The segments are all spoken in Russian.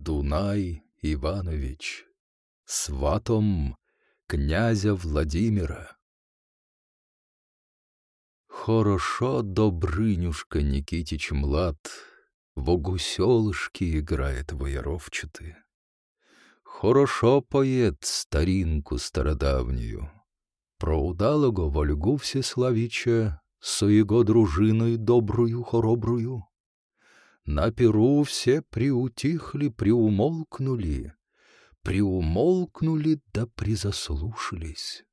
Дунай Иванович, сватом князя Владимира. Хорошо Добрынюшка Никитич Млад в гуселышки играет воеровчатый. Хорошо поет старинку стародавнюю. Про удалого Вольгу Всеславича со его дружиной добрую хоробрую. На перу все приутихли, приумолкнули, приумолкнули да призаслушались.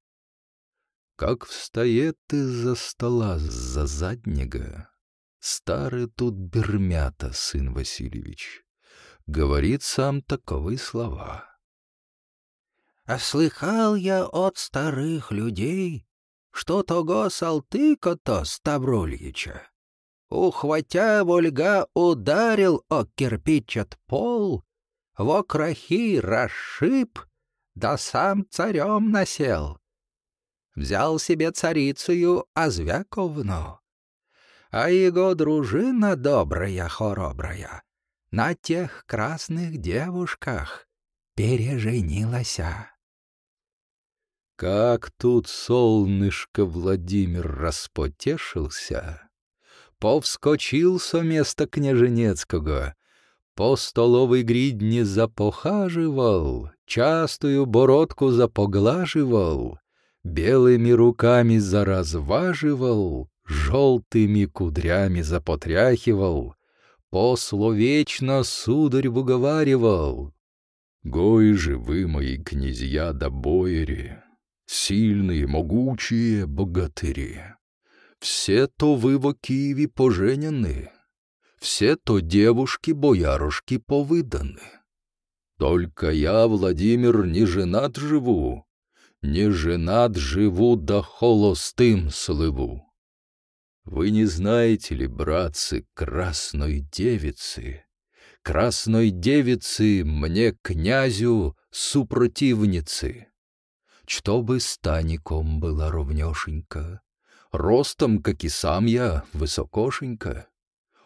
Как встает из-за стола за заднего, старый тут Бермята, сын Васильевич, говорит сам таковы слова. А слыхал я от старых людей, что того Салтыка-то Ставрольича, ухватя Вольга, ударил о кирпичат пол, в крахи расшиб, да сам царем насел. Взял себе царицею Азвяковну, а его дружина добрая, хоробрая, на тех красных девушках переженилася. Как тут солнышко Владимир распотешился, повскочил со места княженецкого, по столовой гридне запохаживал, частую бородку запоглаживал, белыми руками заразваживал, желтыми кудрями запотряхивал, пословечно сударь выговаривал. «Гой же вы, мои князья да бояре, сильные, могучие богатыри. Все то вы во Киеве поженены, все то девушки-боярушки повыданы. Только я, Владимир, не женат живу, не женат живу да холостым слыву. Вы не знаете ли, братцы, красной девицы? Красной девицы мне, князю, супротивницы чтобы стаником была ровнешенька, ростом, как и сам я, высокошенька.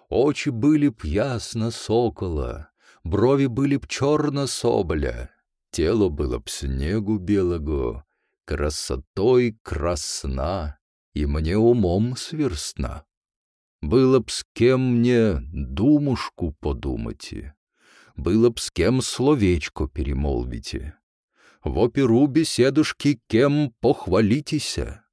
Очи были б ясно сокола, брови были б черно соболя, тело было б снегу белого, красотой красна и мне умом сверстна. Было б с кем мне думушку подумайте, было б с кем словечко перемолвите в оперу беседушки кем похвалитеся.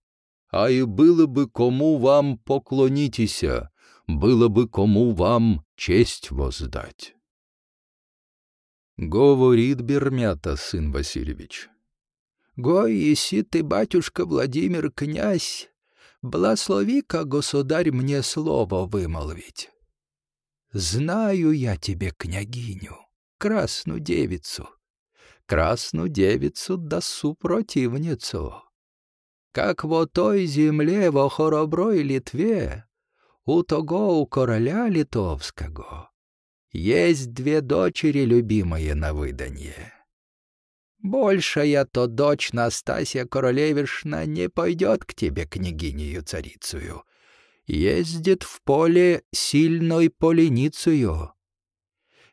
А и было бы кому вам поклонитеся, было бы кому вам честь воздать. Говорит Бермята, сын Васильевич. Гой, еси ты, батюшка Владимир, князь, благослови-ка, государь, мне слово вымолвить. Знаю я тебе, княгиню, красную девицу, красную девицу да супротивницу. Как во той земле во хороброй Литве у того у короля литовского есть две дочери любимые на выданье. Большая то дочь Настасья Королевишна не пойдет к тебе, княгинею царицею, ездит в поле сильной поленицею.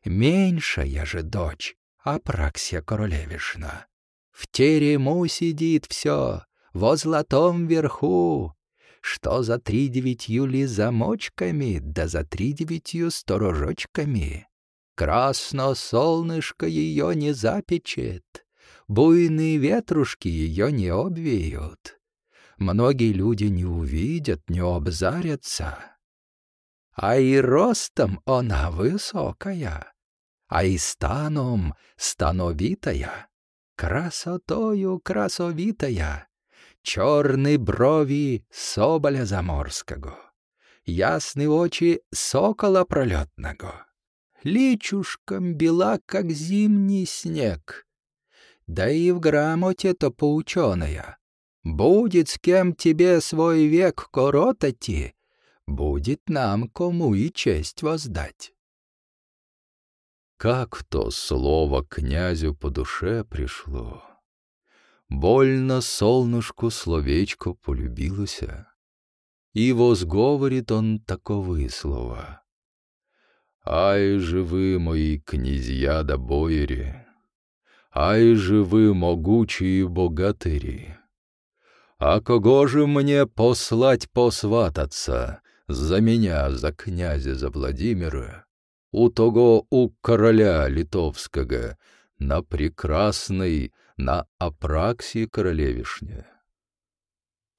Меньшая же дочь Апраксия Королевишна. В терему сидит все, во золотом верху, что за три девятью ли замочками, да за три девятью сторожочками. Красно солнышко ее не запечет, буйные ветрушки ее не обвеют. Многие люди не увидят, не обзарятся. А и ростом она высокая, а и станом становитая, красотою красовитая, черные брови соболя заморского, ясные очи сокола пролетного, личушком бела, как зимний снег. Да и в грамоте-то поученая. Будет с кем тебе свой век коротати, будет нам кому и честь воздать. Как то слово князю по душе пришло. Больно солнышку словечко полюбилося. И возговорит он таковые слова. Ай же вы, мои князья да бояре, Ай же вы, могучие богатыри! А кого же мне послать посвататься За меня, за князя, за Владимира, У того, у короля литовского, На прекрасной, на Апраксии королевишне?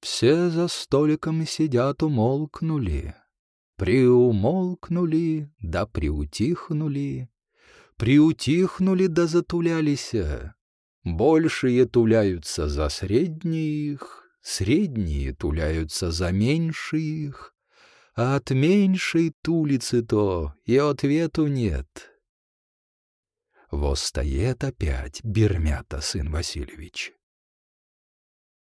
Все за столиком сидят умолкнули, Приумолкнули, да приутихнули, Приутихнули, да затулялися. Большие туляются за средних, Средние туляются за меньших, А от меньшей тулицы-то и ответу нет. Восстает опять Бермята, сын Васильевич.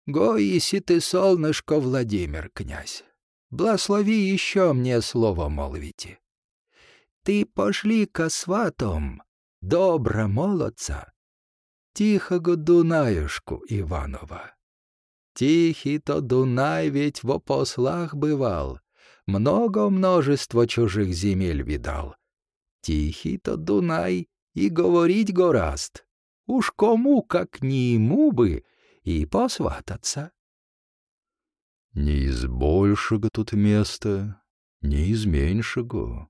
«Гоиси ты, солнышко, Владимир, князь, благослови еще мне слово молвите. Ты пошли ко сватом, добра молодца, тихого Дунаюшку Иванова. Тихий-то Дунай ведь в послах бывал, много множество чужих земель видал. Тихий-то Дунай и говорить гораст. Уж кому, как не ему бы, и посвататься. Не из большего тут места, не из меньшего.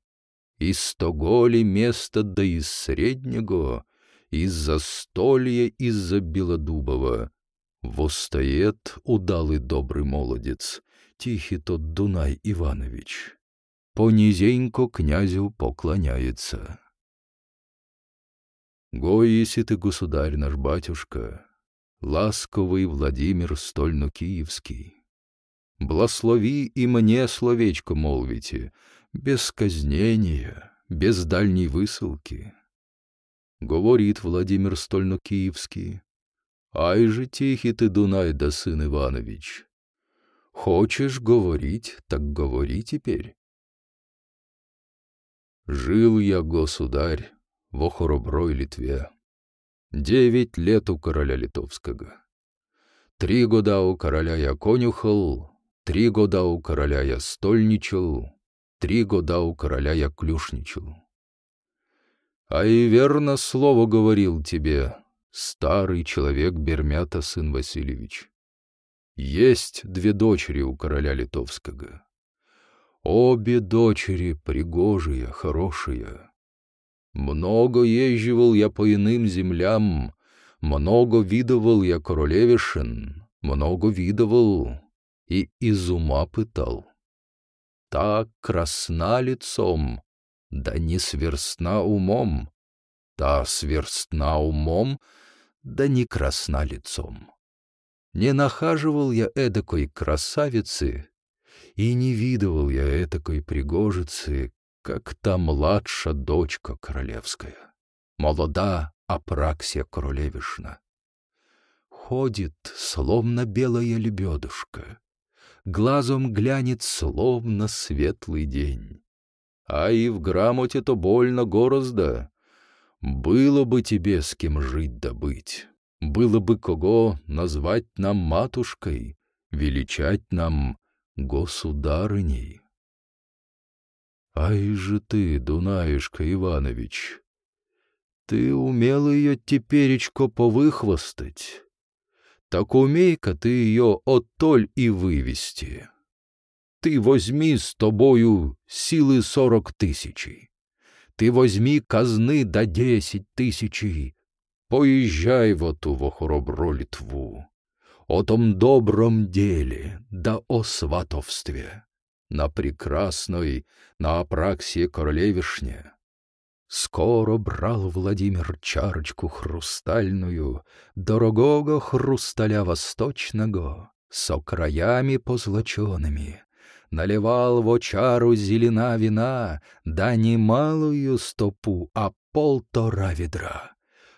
Из стоголи места, да из среднего, из застолья, из-за Белодубова. Востоет удалый добрый молодец, тихий тот Дунай Иванович. Понизенько князю поклоняется. Гой, если ты, государь наш батюшка, ласковый Владимир Стольно-Киевский. Благослови и мне словечко молвите, без казнения, без дальней высылки. Говорит Владимир Стольно-Киевский, ай же тихий ты, Дунай да сын Иванович. Хочешь говорить, так говори теперь. Жил я, государь, во хороброй Литве. Девять лет у короля литовского. Три года у короля я конюхал, три года у короля я стольничал, три года у короля я клюшничал. А и верно слово говорил тебе, старый человек Бермята, сын Васильевич. Есть две дочери у короля литовского. Обе дочери пригожие, хорошие. Много езживал я по иным землям, много видывал я королевишен, много видывал и из ума пытал. Так красна лицом, да не сверстна умом, та сверстна умом, да не красна лицом. Не нахаживал я эдакой красавицы, и не видывал я этакой пригожицы, как та младша дочка королевская, молода Апраксия королевишна. Ходит, словно белая лебедушка, глазом глянет, словно светлый день. А и в грамоте-то больно гораздо. Было бы тебе с кем жить да было бы кого назвать нам матушкой, величать нам государыней. Ай же ты, Дунаишка Иванович, ты умел ее теперечко повыхвостать. Так умей-ка ты ее оттоль и вывести. Ты возьми с тобою силы сорок тысячей. Ты возьми казны до десять тысячей. Поезжай в эту во хоробру Литву. О том добром деле, да о сватовстве на прекрасной, на Апраксии королевишне. Скоро брал Владимир чарочку хрустальную, дорогого хрусталя восточного, со краями позлоченными, наливал в чару зелена вина, да не малую стопу, а полтора ведра,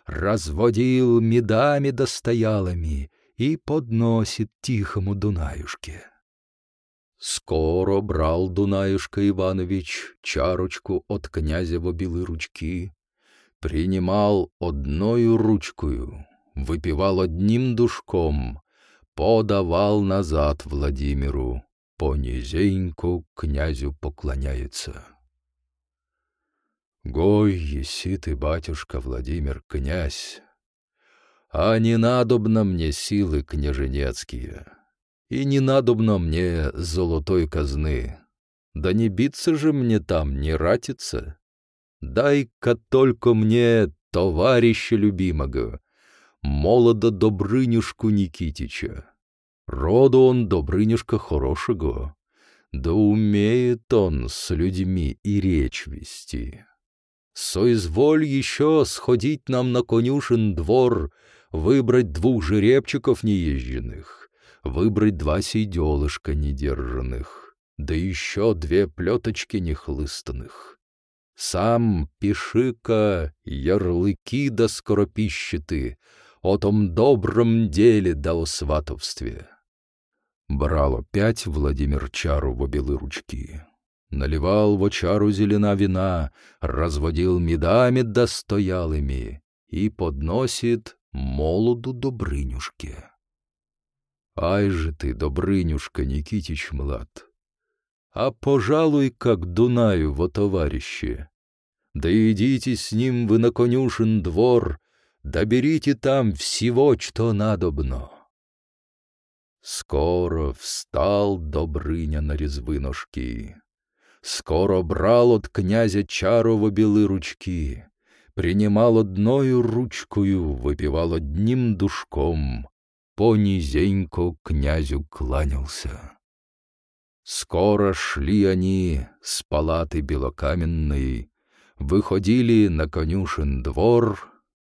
разводил медами достоялыми и подносит тихому Дунаюшке. Скоро брал Дунаюшка Иванович чарочку от князева белы ручки, принимал одною ручкою, выпивал одним душком, подавал назад Владимиру, понизеньку князю поклоняется. Гой, еси ты, батюшка Владимир, князь, а не надобно мне силы княженецкие, и не надобно мне золотой казны, да не биться же мне там, не ратиться. Дай-ка только мне товарища любимого, молода Добрынюшку Никитича. Роду он Добрынюшка хорошего, да умеет он с людьми и речь вести. Соизволь еще сходить нам на конюшен двор, выбрать двух жеребчиков неезженных, выбрать два сиделышка недержанных, да еще две плеточки нехлыстанных. Сам пиши-ка ярлыки да скоропищеты о том добром деле да о сватовстве. Брал опять Владимир чару в обе ручки, наливал в чару зелена вина, разводил медами достоялыми и подносит молоду Добрынюшке. Ай же ты, Добрынюшка Никитич млад, а пожалуй, как Дунаю во товарище. Да идите с ним вы на конюшен двор, доберите там всего, что надобно. Скоро встал Добрыня на резвы ножки, Скоро брал от князя Чарова белы ручки, Принимал одною ручкою, выпивал одним душком, Понизенько князю кланялся. Скоро шли они с палаты белокаменной, Выходили на конюшен двор,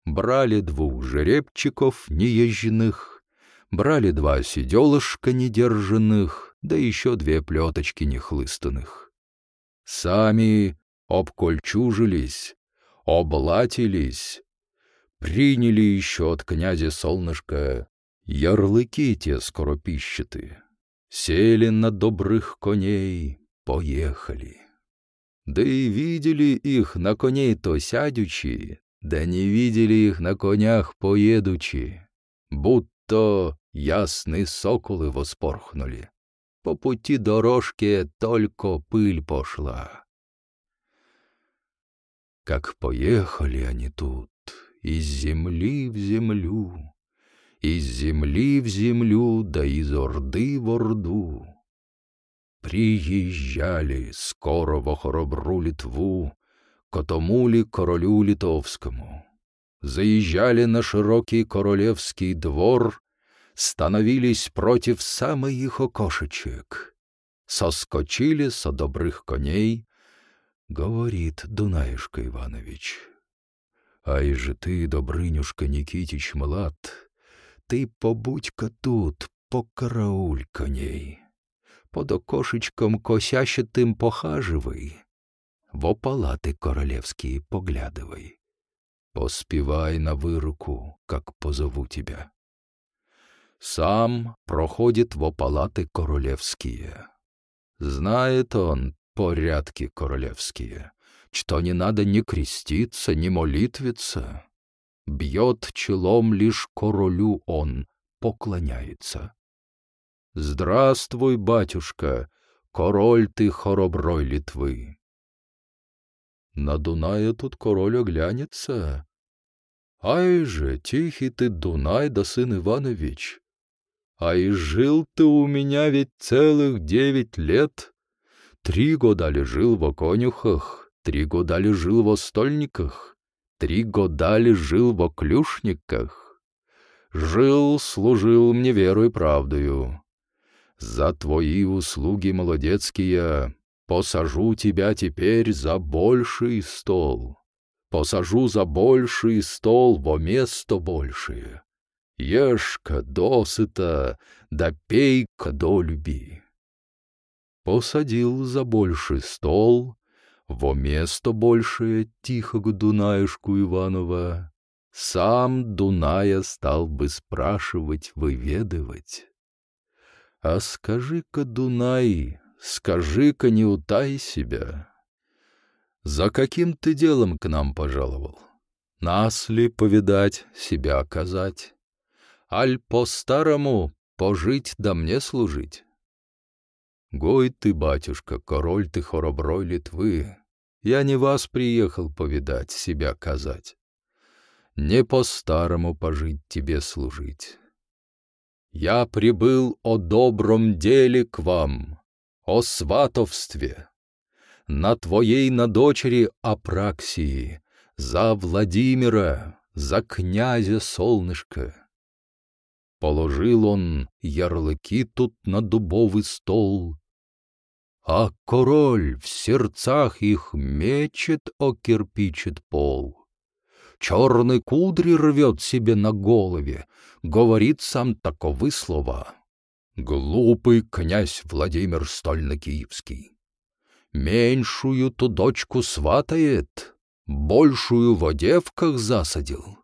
Брали двух жеребчиков неезженных, брали два сиделышка недержанных, да еще две плеточки нехлыстанных. Сами обкольчужились, облатились, приняли еще от князя солнышка ярлыки те скоропищеты, сели на добрых коней, поехали. Да и видели их на коней то сядучи, да не видели их на конях поедучи, будто ясные соколы воспорхнули. По пути дорожки только пыль пошла. Как поехали они тут, из земли в землю, из земли в землю, да из орды в орду. Приезжали скоро во хоробру Литву, к тому ли королю литовскому. Заезжали на широкий королевский двор становились против самых их окошечек. Соскочили со добрых коней, говорит Дунаешка Иванович. Ай же ты, Добрынюшка Никитич млад, ты побудь-ка тут, покарауль коней. Под окошечком косящатым похаживай, во палаты королевские поглядывай. Поспевай на выруку, как позову тебя сам проходит во палаты королевские. Знает он порядки королевские, что не надо ни креститься, ни молитвиться. Бьет челом лишь королю он, поклоняется. Здравствуй, батюшка, король ты хороброй Литвы. На Дуная тут король оглянется. Ай же, тихий ты Дунай да сын Иванович, а и жил ты у меня ведь целых девять лет. Три года ли жил во конюхах, три года ли жил во стольниках, три года ли жил во клюшниках. Жил, служил мне верой и правдою. За твои услуги молодецкие посажу тебя теперь за больший стол. Посажу за больший стол во место большее. Ешь-ка досыта, да пей-ка до люби. Посадил за больший стол, во место большее тихого Дунаешку Иванова. Сам Дуная стал бы спрашивать, выведывать. А скажи-ка, Дунай, скажи-ка, не утай себя. За каким ты делом к нам пожаловал? Нас ли повидать, себя оказать? аль по-старому пожить да мне служить. Гой ты, батюшка, король ты хороброй Литвы, Я не вас приехал повидать, себя казать. Не по-старому пожить тебе служить. Я прибыл о добром деле к вам, о сватовстве, на твоей на дочери Апраксии, за Владимира, за князя солнышко. Положил он ярлыки тут на дубовый стол, а король в сердцах их мечет о кирпичит пол. Черный кудри рвет себе на голове, говорит сам таковы слова. Глупый князь Владимир Стольно-Киевский. Меньшую ту дочку сватает, большую в одевках засадил.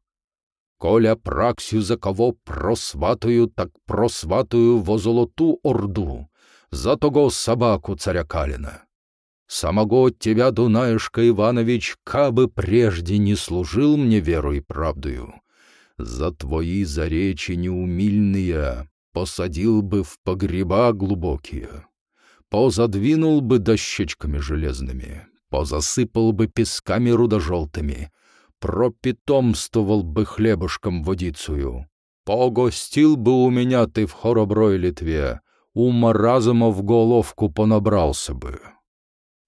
Коля праксю за кого просватую, так просватую во золоту орду, за того собаку царя Калина. Самого тебя, Дунаешка Иванович, кабы прежде не служил мне веру и правдою, за твои заречи неумильные посадил бы в погреба глубокие, позадвинул бы дощечками железными, позасыпал бы песками рудожелтыми, пропитомствовал бы хлебушком водицую, погостил бы у меня ты в хороброй Литве, ума разума в головку понабрался бы.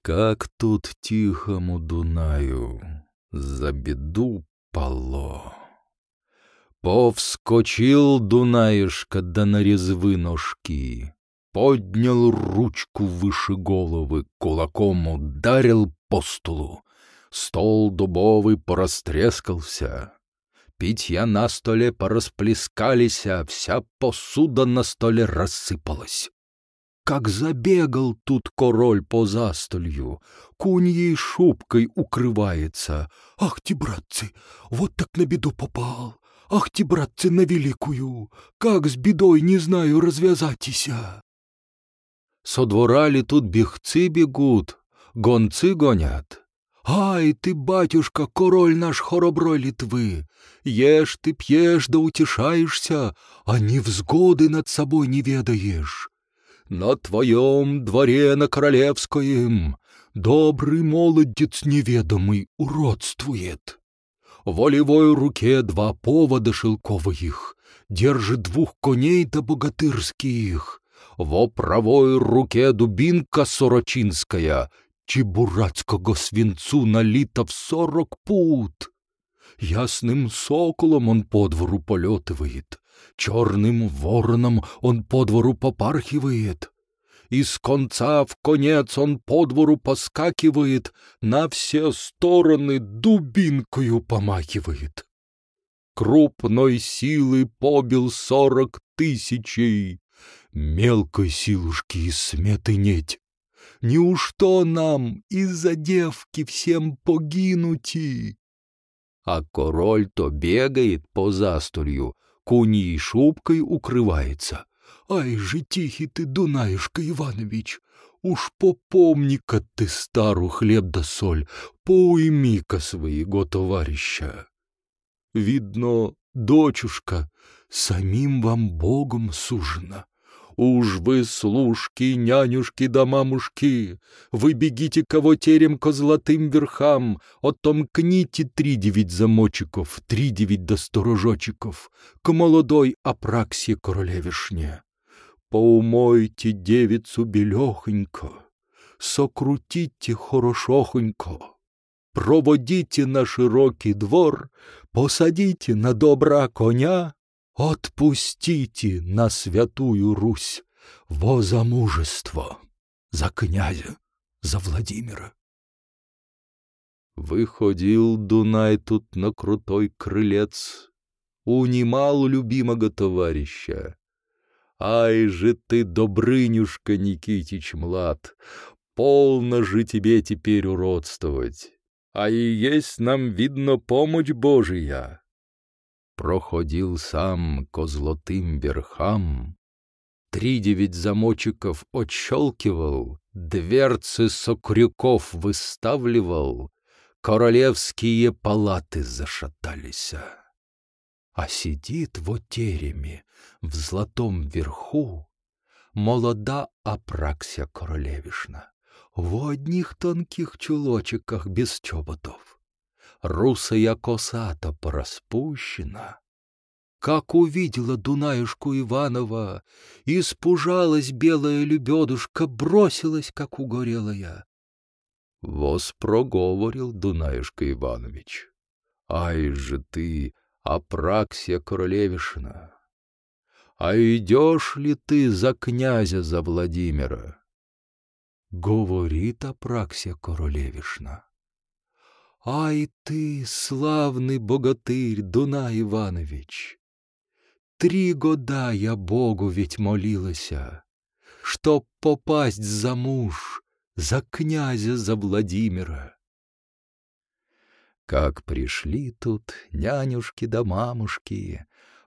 Как тут тихому Дунаю за беду пало. Повскочил Дунаешка да на резвы ножки, поднял ручку выше головы, кулаком ударил по столу. Стол дубовый порастрескался, питья на столе порасплескались, а вся посуда на столе рассыпалась. Как забегал тут король по застолью, куньей шубкой укрывается. Ах ты, братцы, вот так на беду попал. Ах ты, братцы, на великую, как с бедой не знаю развязатися. Со двора ли тут бегцы бегут, гонцы гонят. Ай ты, батюшка, король наш хороброй Литвы, ешь ты, пьешь да утешаешься, а невзгоды над собой не ведаешь. На твоем дворе на королевскоем добрый молодец неведомый уродствует. В волевой руке два повода шелковых, держит двух коней да богатырских, во правой руке дубинка сорочинская, чебурацкого свинцу налита в сорок пут. Ясным соколом он по двору полетывает, черным вороном он по двору попархивает. Из конца в конец он по двору поскакивает, на все стороны дубинкою помахивает. Крупной силы побил сорок тысячей, мелкой силушки и сметы неть. Неужто нам из-за девки всем погинути? А король то бегает по застолью, куньей шубкой укрывается. Ай же тихий ты, Дунаюшка Иванович, уж попомни-ка ты стару хлеб да соль, поуйми-ка своего товарища. Видно, дочушка, самим вам Богом сужена. Уж вы, служки, нянюшки да мамушки, вы бегите кого терем ко золотым верхам, отомкните три девять замочиков, три девять до сторожочиков, к молодой Апраксии королевишне. Поумойте девицу белехонько, сокрутите хорошохонько, проводите на широкий двор, посадите на добра коня, Отпустите на святую Русь во замужество за князя, за Владимира. Выходил Дунай тут на крутой крылец, унимал любимого товарища. Ай же ты, Добрынюшка Никитич млад, полно же тебе теперь уродствовать, а и есть нам, видно, помощь Божия проходил сам ко золотым верхам, Три девять замочеков отщелкивал, Дверцы сокрюков выставливал, Королевские палаты зашатались. А сидит в тереме, в золотом верху, Молода Апраксия королевишна. в одних тонких чулочиках без чоботов. Русая коса-то пораспущена. Как увидела Дунаюшку Иванова, испужалась белая лебедушка, бросилась, как угорелая. Воз проговорил Дунаюшка Иванович. Ай же ты, Апраксия Королевишна! А идешь ли ты за князя, за Владимира? Говорит Апраксия Королевишна. Ай ты, славный богатырь Дунай Иванович! Три года я Богу ведь молилася, Чтоб попасть за муж, за князя, за Владимира. Как пришли тут нянюшки да мамушки,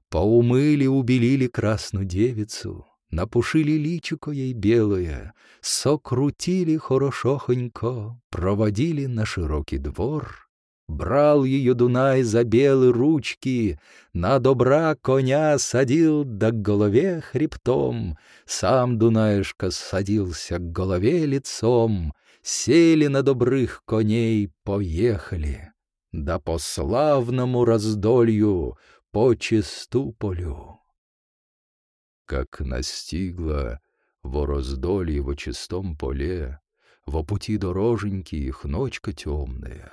Поумыли, убелили красную девицу, Напушили личико ей белое, Сокрутили хорошохонько, Проводили на широкий двор. Брал ее Дунай за белые ручки, На добра коня садил, да голове хребтом, Сам Дунаешка садился к голове лицом, Сели на добрых коней, поехали да по славному раздолью, по чистополю. Как настигла во раздолье во чистом поле, во пути дороженьки их ночка темная,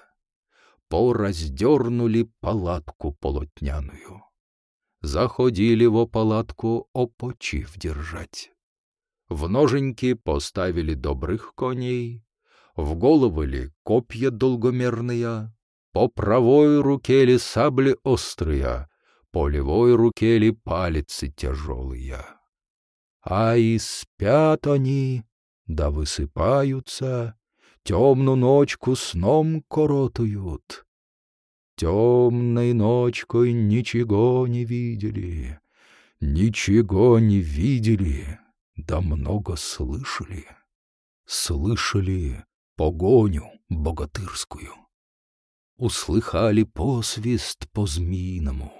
пораздернули палатку полотняную. Заходили во палатку опочив держать. В ноженьки поставили добрых коней, в головы ли копья долгомерные, по правой руке ли сабли острые, по левой руке ли палицы тяжелые. А и спят они, да высыпаются, темную ночку сном коротают. Темной ночкой ничего не видели, ничего не видели, да много слышали. Слышали погоню богатырскую услыхали посвист по-змеиному,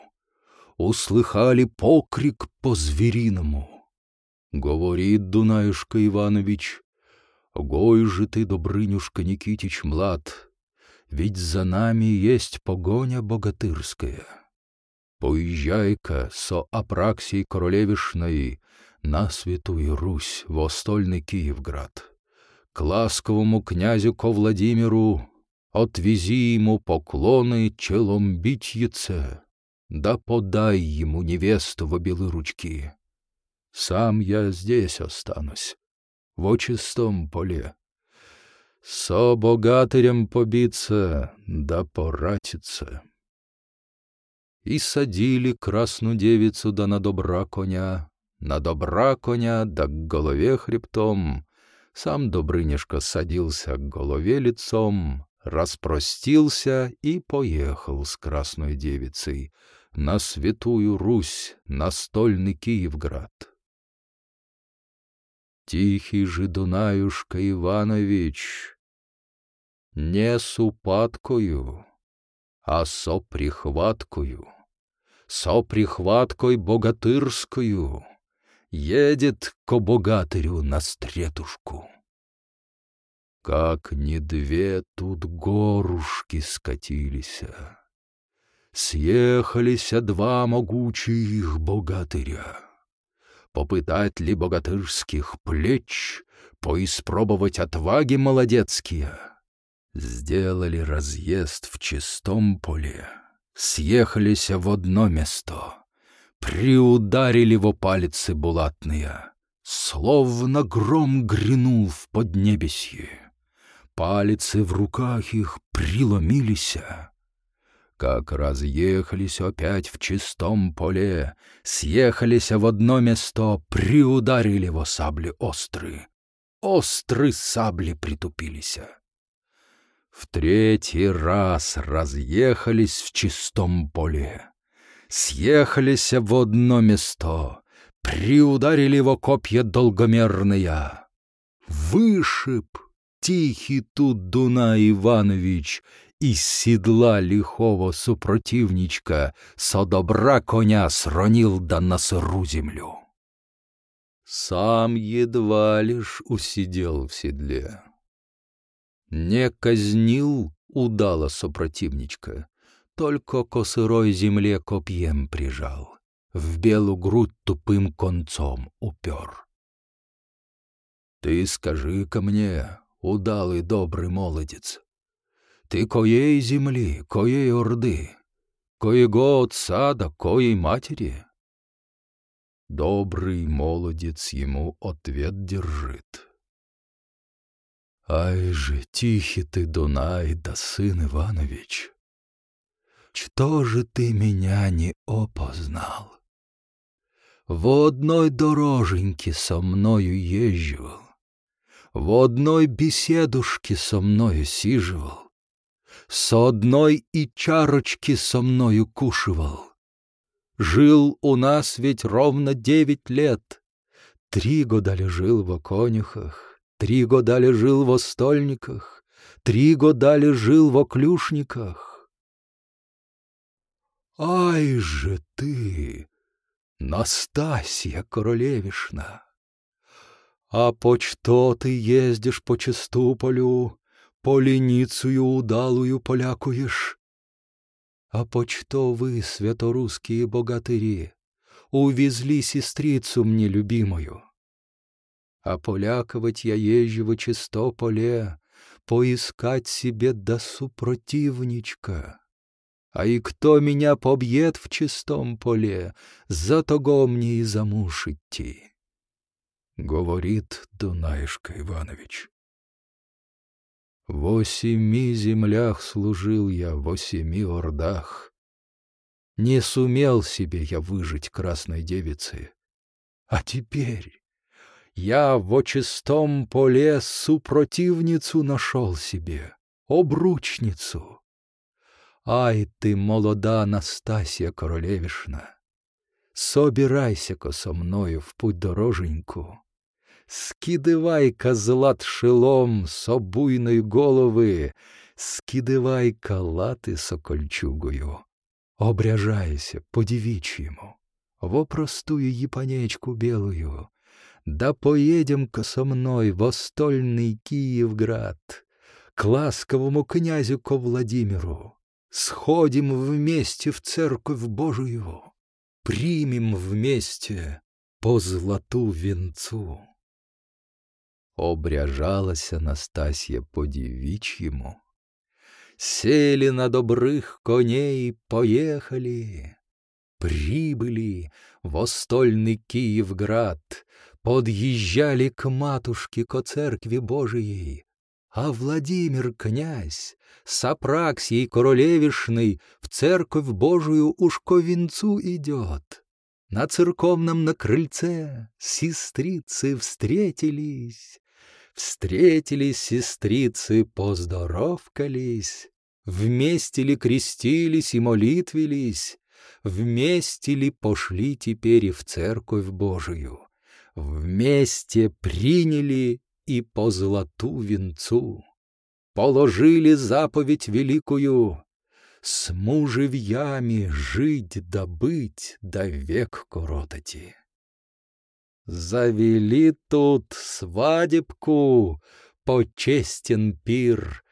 услыхали покрик по-звериному. Говорит Дунаюшка Иванович, гой же ты, Добрынюшка Никитич млад, ведь за нами есть погоня богатырская. Поезжай-ка со Апраксией Королевишной на Святую Русь, в остольный Киевград, к ласковому князю ко Владимиру Отвези ему поклоны челом битьице, да подай ему невесту в белые ручки. Сам я здесь останусь, в чистом поле. Со богатырем побиться, да поратиться. И садили красную девицу да на добра коня, на добра коня да к голове хребтом. Сам Добрынешка садился к голове лицом, распростился и поехал с красной девицей на святую Русь, на стольный Киевград. Тихий же Дунаюшка Иванович, не с упадкою, а со прихваткою, со прихваткой богатырскую, едет ко богатырю на стретушку. Как не две тут горушки скатилися, Съехалися два могучих богатыря. Попытать ли богатырских плеч, Поиспробовать отваги молодецкие. Сделали разъезд в чистом поле, Съехались в одно место, Приударили во палицы булатные, Словно гром грянул в поднебесье. Палицы в руках их приломились. Как разъехались опять в чистом поле, съехались в одно место, приударили во сабли острые. Острые сабли притупились. В третий раз разъехались в чистом поле, съехались в одно место, приударили во копья долгомерные. Вышиб Тихий тут Дуна Иванович из седла лихого супротивничка со добра коня сронил да на сыру землю. Сам едва лишь усидел в седле. Не казнил удала сопротивничка, только к сырой земле копьем прижал, в белую грудь тупым концом упер. Ты скажи-ка мне, удалый добрый молодец, ты коей земли, коей орды, коего отца да коей матери? Добрый молодец ему ответ держит. Ай же, тихий ты, Дунай, да сын Иванович, что же ты меня не опознал? В одной дороженьке со мною езживал, в одной беседушке со мною сиживал, с одной и чарочки со мною кушивал. Жил у нас ведь ровно девять лет. Три года ли жил в конюхах, три года ли жил в стольниках, три года ли жил в оклюшниках. Ай же ты, Настасья Королевишна! А по что ты ездишь по Чистополю, поленицую удалую полякуешь. А почто вы, святорусские богатыри, увезли сестрицу мне любимую? А поляковать я езжу в чистополе, поискать себе да супротивничка. А и кто меня побьет в чистом поле, за того мне и за муж идти. Говорит Дунаешка Иванович. Во семи землях служил я, во семи ордах. Не сумел себе я выжить красной девицы. А теперь я во чистом поле супротивницу нашел себе, обручницу. Ай ты, молода Настасья Королевишна, собирайся-ка со мною в путь дороженьку, Скидывай-ка злат шелом со буйной голови, скидывай-ка лати сокольчугою, обряжайся по девичьему, во простую японечку белую, да поедем-ка со мной во стольный Киевград, к ласковому князю ко Владимиру, сходим вместе в церковь Божию, примем вместе по злату венцу. Обряжалась Анастасия по-девичьему. Сели на добрых коней, поехали. Прибыли в остольный Киевград, подъезжали к матушке, ко церкви Божией. А Владимир князь с Апраксией королевишной в церковь Божию уж ко венцу идет. На церковном на крыльце сестрицы встретились, Встретились сестрицы, поздоровкались, Вместе ли крестились и молитвились, Вместе ли пошли теперь и в церковь Божию, Вместе приняли и по золоту венцу, Положили заповедь великую, С мужевьями жить да быть, да век коротати. Завели тут свадебку, почестен пир,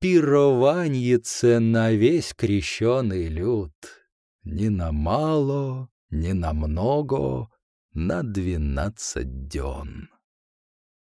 Пированьице на весь крещеный люд. Ни на мало, ни на много, на двенадцать дён.